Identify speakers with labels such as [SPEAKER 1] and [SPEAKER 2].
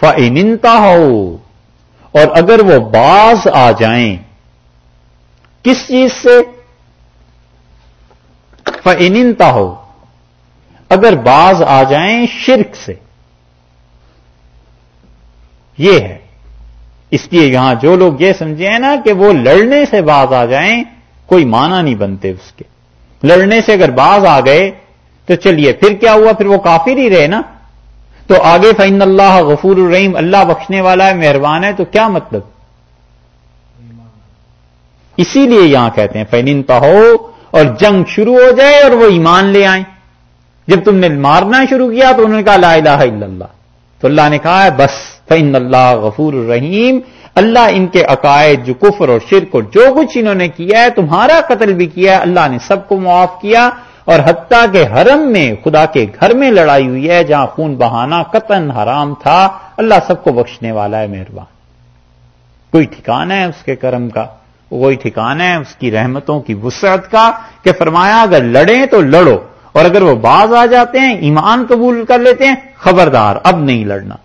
[SPEAKER 1] Fanta ہو اور اگر وہ باز آ جائیں، کس چیز سے؟ فنتا ہو اگر باز آ جائیں شرک سے۔ یہ ہے۔ اس لیے یہاں جو لوگ یہ سمجھے ہیں نا کہ وہ لڑنے سے باز آ جائیں، کوئی مانا نہیں بنتے اس کے۔ لڑنے سے اگر باز آ گئے، تو چلیے، پھر کیا ہوا؟ پھر وہ کافر ہی رہے نا۔ تو آگے فین اللہ غفور الرحیم اللہ بخشنے والا ہے، مہربان ہے، تو کیا مطلب؟ اسی لیے یہاں کہتے ہیں فین ہو اور جنگ شروع ہو جائے اور وہ ایمان لے آئیں۔ جب تم نے مارنا شروع کیا تو انہوں نے کہا لا الہ الا اللہ۔ تو اللہ نے کہا ہے، بس فین اللہ غفور الرحیم اللہ ان کے عقائد، جو کفر اور شرک اور جو کچھ انہوں نے کیا ہے، تمہارا قتل بھی کیا ہے، اللہ نے سب کو معاف کیا۔ اور حتیٰ کے حرم میں خدا کے گھر میں لڑائی ہوئی ہے، جہاں خون بہانا قطن حرام تھا، اللہ سب کو بخشنے والا ہے، مہربان۔ کوئی ٹھکانا ہے اس کے کرم کا؟ کوئی ٹھکانا ہے اس کی رحمتوں کی وسعت کا؟ کہ فرمایا، اگر لڑیں تو لڑو، اور اگر وہ باز آ جاتے ہیں، ایمان قبول کر لیتے ہیں، خبردار، اب نہیں لڑنا۔